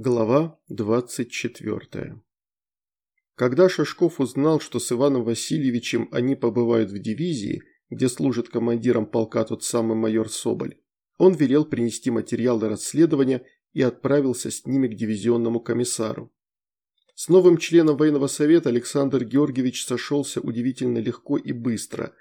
Глава 24 Когда Шашков узнал, что с Иваном Васильевичем они побывают в дивизии, где служит командиром полка тот самый майор Соболь, он велел принести материалы расследования и отправился с ними к дивизионному комиссару. С новым членом военного совета Александр Георгиевич сошелся удивительно легко и быстро.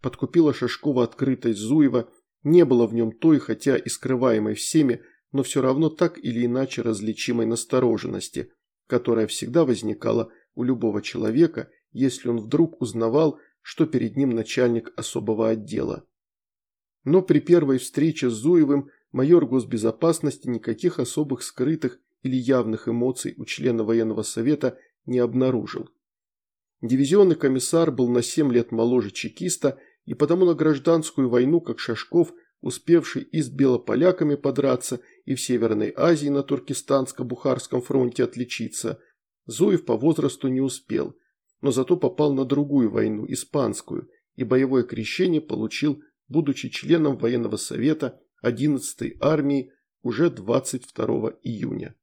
Подкупила Шашкова открытость Зуева, не было в нем той, хотя и скрываемой всеми, но все равно так или иначе различимой настороженности, которая всегда возникала у любого человека, если он вдруг узнавал, что перед ним начальник особого отдела. Но при первой встрече с Зуевым майор госбезопасности никаких особых скрытых или явных эмоций у члена военного совета не обнаружил. Дивизионный комиссар был на 7 лет моложе чекиста и потому на гражданскую войну, как Шашков, успевший и с белополяками подраться – и в Северной Азии на Туркестанско-Бухарском фронте отличиться, Зуев по возрасту не успел, но зато попал на другую войну, испанскую, и боевое крещение получил, будучи членом военного совета 11-й армии уже 22 июня.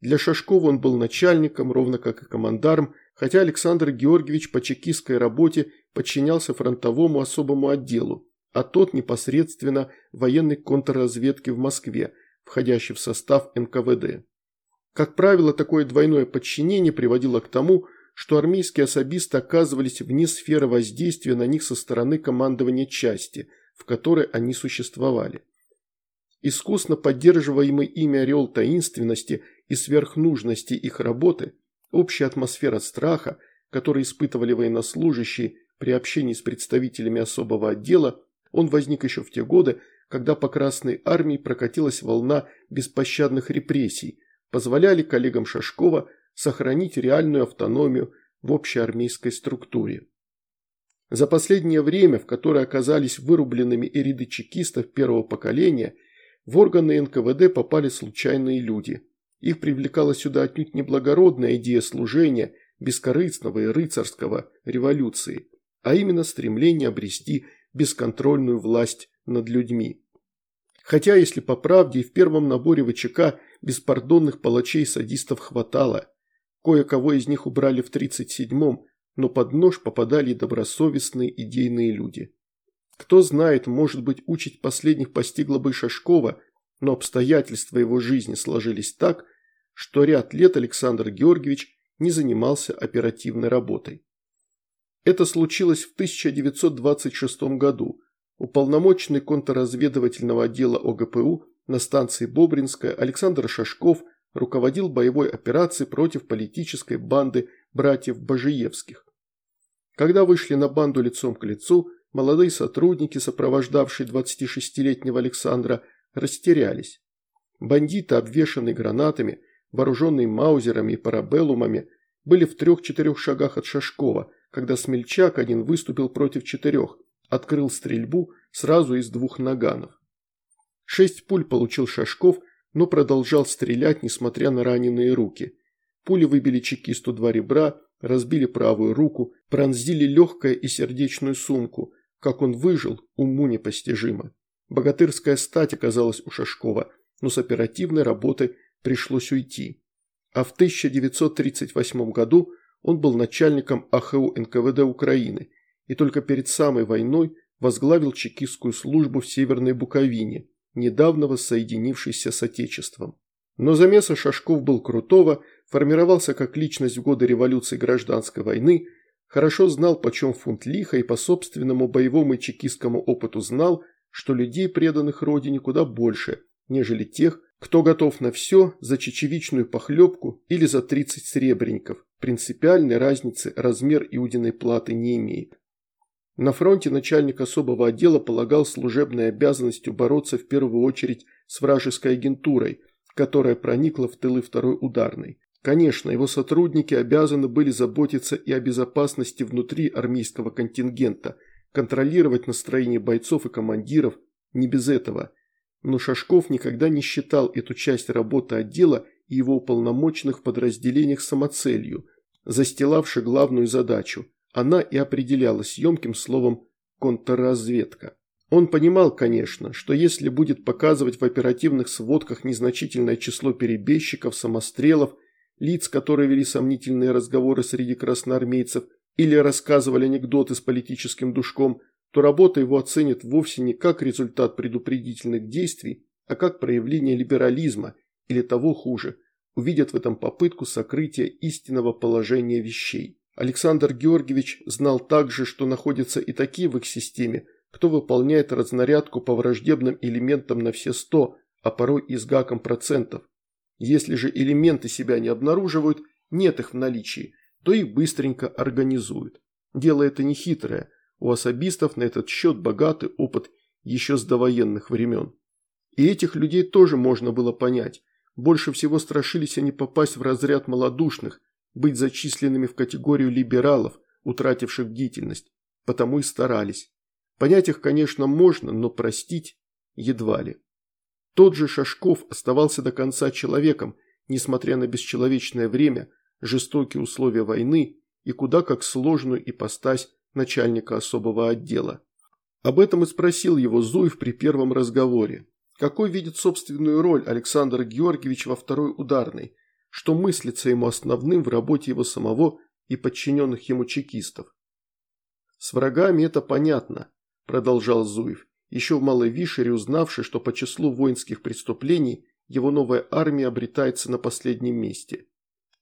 Для Шашкова он был начальником, ровно как и командарм, хотя Александр Георгиевич по чекистской работе подчинялся фронтовому особому отделу, а тот непосредственно военной контрразведке в Москве – входящий в состав НКВД. Как правило, такое двойное подчинение приводило к тому, что армейские особисты оказывались вне сферы воздействия на них со стороны командования части, в которой они существовали. Искусно поддерживаемый ими ореол таинственности и сверхнужности их работы, общая атмосфера страха, который испытывали военнослужащие при общении с представителями особого отдела, он возник еще в те годы, когда по Красной Армии прокатилась волна беспощадных репрессий, позволяли коллегам Шашкова сохранить реальную автономию в общеармейской структуре. За последнее время, в которое оказались вырубленными и ряды чекистов первого поколения, в органы НКВД попали случайные люди. Их привлекала сюда отнюдь неблагородная идея служения, бескорыстного и рыцарского революции, а именно стремление обрести бесконтрольную власть над людьми. Хотя, если по правде, и в первом наборе ВЧК беспардонных палачей-садистов хватало. Кое-кого из них убрали в 37-м, но под нож попадали и добросовестные идейные люди. Кто знает, может быть, учить последних постигла бы Шашкова, но обстоятельства его жизни сложились так, что ряд лет Александр Георгиевич не занимался оперативной работой. Это случилось в 1926 году, Уполномоченный контрразведывательного отдела ОГПУ на станции Бобринская Александр Шашков руководил боевой операцией против политической банды братьев Бажиевских. Когда вышли на банду лицом к лицу, молодые сотрудники, сопровождавшие 26-летнего Александра, растерялись. Бандиты, обвешанные гранатами, вооруженные маузерами и парабеллумами, были в трех-четырех шагах от Шашкова, когда смельчак один выступил против четырех – открыл стрельбу сразу из двух наганов. Шесть пуль получил Шашков, но продолжал стрелять, несмотря на раненые руки. Пули выбили чекисту два ребра, разбили правую руку, пронзили легкое и сердечную сумку. Как он выжил, уму непостижимо. Богатырская стать оказалась у Шашкова, но с оперативной работы пришлось уйти. А в 1938 году он был начальником АХУ НКВД Украины и только перед самой войной возглавил чекистскую службу в Северной Буковине, недавно воссоединившейся с Отечеством. Но замеса Шашков был крутого, формировался как личность в годы революции гражданской войны, хорошо знал, почем фунт лиха и по собственному боевому и чекистскому опыту знал, что людей, преданных родине, куда больше, нежели тех, кто готов на все за чечевичную похлебку или за 30 сребреников. Принципиальной разницы размер иудиной платы не имеет. На фронте начальник особого отдела полагал служебной обязанностью бороться в первую очередь с вражеской агентурой, которая проникла в тылы второй ударной. Конечно, его сотрудники обязаны были заботиться и о безопасности внутри армейского контингента, контролировать настроение бойцов и командиров, не без этого. Но Шашков никогда не считал эту часть работы отдела и его уполномоченных подразделениях самоцелью, застилавшей главную задачу – она и определялась емким словом «контрразведка». Он понимал, конечно, что если будет показывать в оперативных сводках незначительное число перебежчиков, самострелов, лиц, которые вели сомнительные разговоры среди красноармейцев или рассказывали анекдоты с политическим душком, то работа его оценит вовсе не как результат предупредительных действий, а как проявление либерализма или того хуже, увидят в этом попытку сокрытия истинного положения вещей. Александр Георгиевич знал также, что находятся и такие в их системе, кто выполняет разнарядку по враждебным элементам на все 100, а порой и с гаком процентов. Если же элементы себя не обнаруживают, нет их в наличии, то их быстренько организуют. Дело это не хитрое, у особистов на этот счет богатый опыт еще с довоенных времен. И этих людей тоже можно было понять. Больше всего страшились они попасть в разряд малодушных, быть зачисленными в категорию либералов, утративших бдительность. Потому и старались. Понять их, конечно, можно, но простить едва ли. Тот же Шашков оставался до конца человеком, несмотря на бесчеловечное время, жестокие условия войны и куда как сложную ипостась начальника особого отдела. Об этом и спросил его Зуев при первом разговоре. Какой видит собственную роль Александр Георгиевич во второй ударной, что мыслится ему основным в работе его самого и подчиненных ему чекистов. «С врагами это понятно», – продолжал Зуев, еще в Малой Вишере узнавший, что по числу воинских преступлений его новая армия обретается на последнем месте.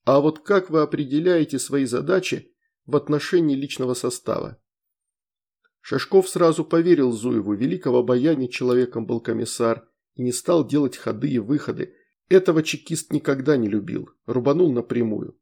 А вот как вы определяете свои задачи в отношении личного состава. Шашков сразу поверил Зуеву, великого обаяния человеком был комиссар, и не стал делать ходы и выходы. Этого чекист никогда не любил, рубанул напрямую.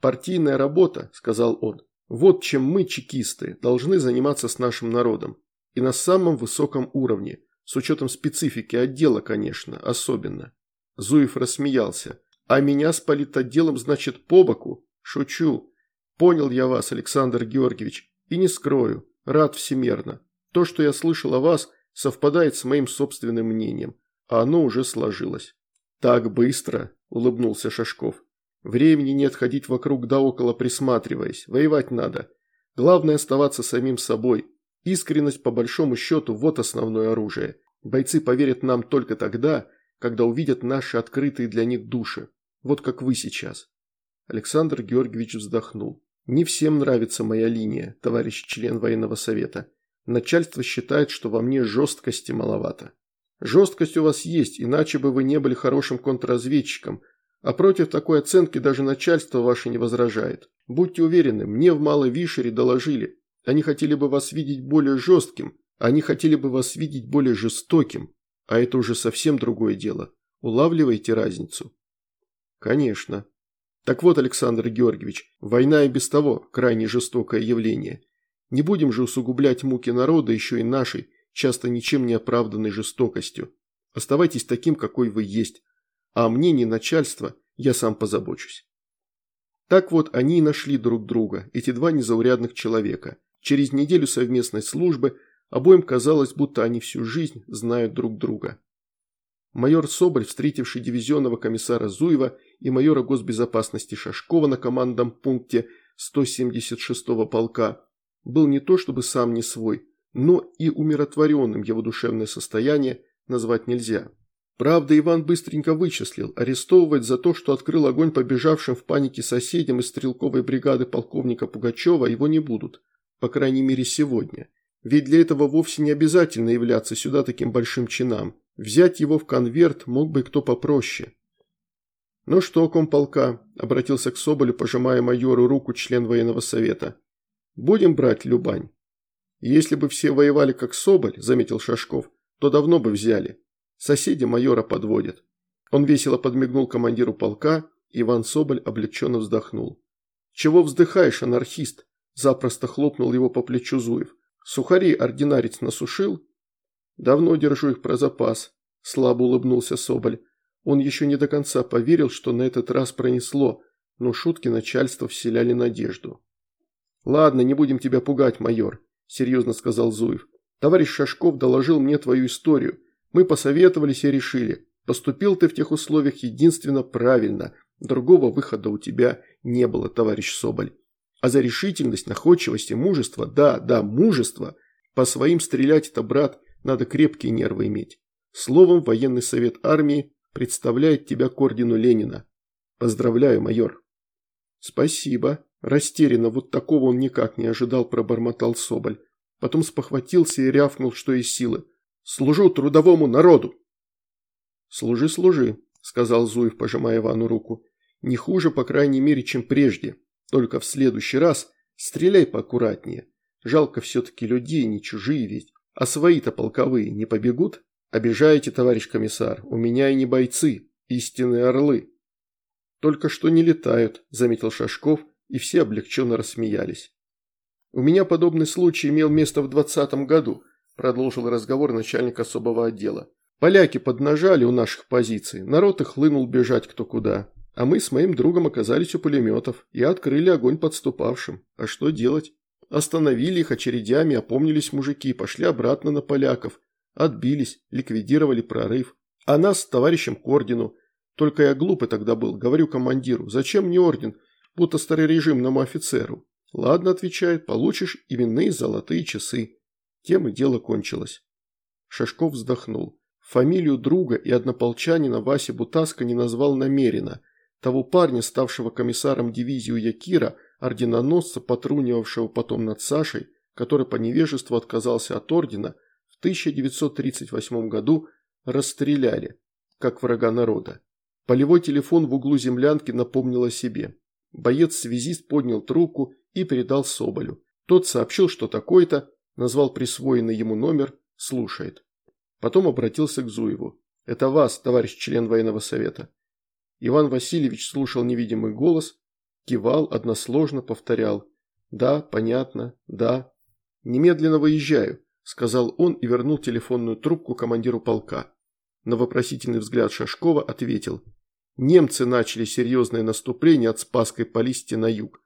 «Партийная работа», – сказал он, – «вот чем мы, чекисты, должны заниматься с нашим народом. И на самом высоком уровне, с учетом специфики отдела, конечно, особенно». Зуев рассмеялся. «А меня с политотделом, значит, по боку? Шучу. Понял я вас, Александр Георгиевич, и не скрою, рад всемерно. То, что я слышал о вас, совпадает с моим собственным мнением, а оно уже сложилось. Так быстро, улыбнулся Шашков. Времени нет ходить вокруг да около присматриваясь, воевать надо. Главное оставаться самим собой. Искренность, по большому счету, вот основное оружие. Бойцы поверят нам только тогда, когда увидят наши открытые для них души. Вот как вы сейчас. Александр Георгиевич вздохнул. Не всем нравится моя линия, товарищ член военного совета. Начальство считает, что во мне жесткости маловато. Жесткость у вас есть, иначе бы вы не были хорошим контрразведчиком, а против такой оценки даже начальство ваше не возражает. Будьте уверены, мне в Малой Вишере доложили. Они хотели бы вас видеть более жестким, они хотели бы вас видеть более жестоким. А это уже совсем другое дело. Улавливаете разницу? Конечно, так вот, Александр Георгиевич, война и без того крайне жестокое явление. Не будем же усугублять муки народа еще и нашей, часто ничем не оправданной жестокостью. Оставайтесь таким, какой вы есть. А о мнении начальства я сам позабочусь. Так вот, они и нашли друг друга, эти два незаурядных человека. Через неделю совместной службы обоим казалось, будто они всю жизнь знают друг друга. Майор Соболь, встретивший дивизионного комиссара Зуева и майора госбезопасности Шашкова на командном пункте 176-го полка, был не то чтобы сам не свой, но и умиротворенным его душевное состояние назвать нельзя. Правда, Иван быстренько вычислил, арестовывать за то, что открыл огонь побежавшим в панике соседям из стрелковой бригады полковника Пугачева, его не будут, по крайней мере сегодня. Ведь для этого вовсе не обязательно являться сюда таким большим чинам. Взять его в конверт мог бы кто попроще. «Ну что, комполка?» – обратился к Соболю, пожимая майору руку член военного совета. «Будем брать Любань?» «Если бы все воевали как Соболь», – заметил Шашков, – «то давно бы взяли. Соседи майора подводят». Он весело подмигнул командиру полка, Иван Соболь облегченно вздохнул. «Чего вздыхаешь, анархист?» – запросто хлопнул его по плечу Зуев. «Сухари ординарец насушил?» «Давно держу их про запас», – слабо улыбнулся Соболь. Он еще не до конца поверил, что на этот раз пронесло, но шутки начальства вселяли надежду. «Ладно, не будем тебя пугать, майор», – серьезно сказал Зуев. «Товарищ Шашков доложил мне твою историю. Мы посоветовались и решили. Поступил ты в тех условиях единственно правильно. Другого выхода у тебя не было, товарищ Соболь. А за решительность, находчивость и мужество, да, да, мужество, по своим стрелять это, брат, надо крепкие нервы иметь. Словом, военный совет армии представляет тебя к ордену Ленина. Поздравляю, майор. Спасибо. Растерянно, вот такого он никак не ожидал, пробормотал Соболь. Потом спохватился и рявкнул, что из силы. Служу трудовому народу. Служи, служи, сказал Зуев, пожимая Ивану руку. Не хуже, по крайней мере, чем прежде. Только в следующий раз стреляй поаккуратнее. Жалко все-таки людей, не чужие ведь. А свои-то полковые не побегут? Обижаете, товарищ комиссар, у меня и не бойцы, истинные орлы. Только что не летают, заметил Шашков, и все облегченно рассмеялись. У меня подобный случай имел место в двадцатом году, продолжил разговор начальник особого отдела. Поляки поднажали у наших позиций, народ и хлынул бежать кто куда. А мы с моим другом оказались у пулеметов и открыли огонь подступавшим. А что делать? Остановили их очередями, опомнились мужики, пошли обратно на поляков. Отбились, ликвидировали прорыв. А нас с товарищем к ордену. Только я глупый тогда был, говорю командиру, зачем мне орден, будто старорежимному офицеру. Ладно, отвечает, получишь именные золотые часы. Тем и дело кончилось. Шашков вздохнул. Фамилию друга и однополчанина Васи Бутаска не назвал намеренно. Того парня, ставшего комиссаром дивизии Якира, орденоносца, потрунивавшего потом над Сашей, который по невежеству отказался от ордена, в 1938 году расстреляли, как врага народа. Полевой телефон в углу землянки напомнил о себе. Боец-связист поднял трубку и передал Соболю. Тот сообщил, что такой-то, назвал присвоенный ему номер, слушает. Потом обратился к Зуеву. «Это вас, товарищ член военного совета». Иван Васильевич слушал невидимый голос, кивал, односложно повторял. «Да, понятно, да». «Немедленно выезжаю», – сказал он и вернул телефонную трубку командиру полка. На вопросительный взгляд Шашкова ответил. «Немцы начали серьезное наступление от Спасской Полисти на юг.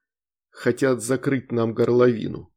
Хотят закрыть нам горловину».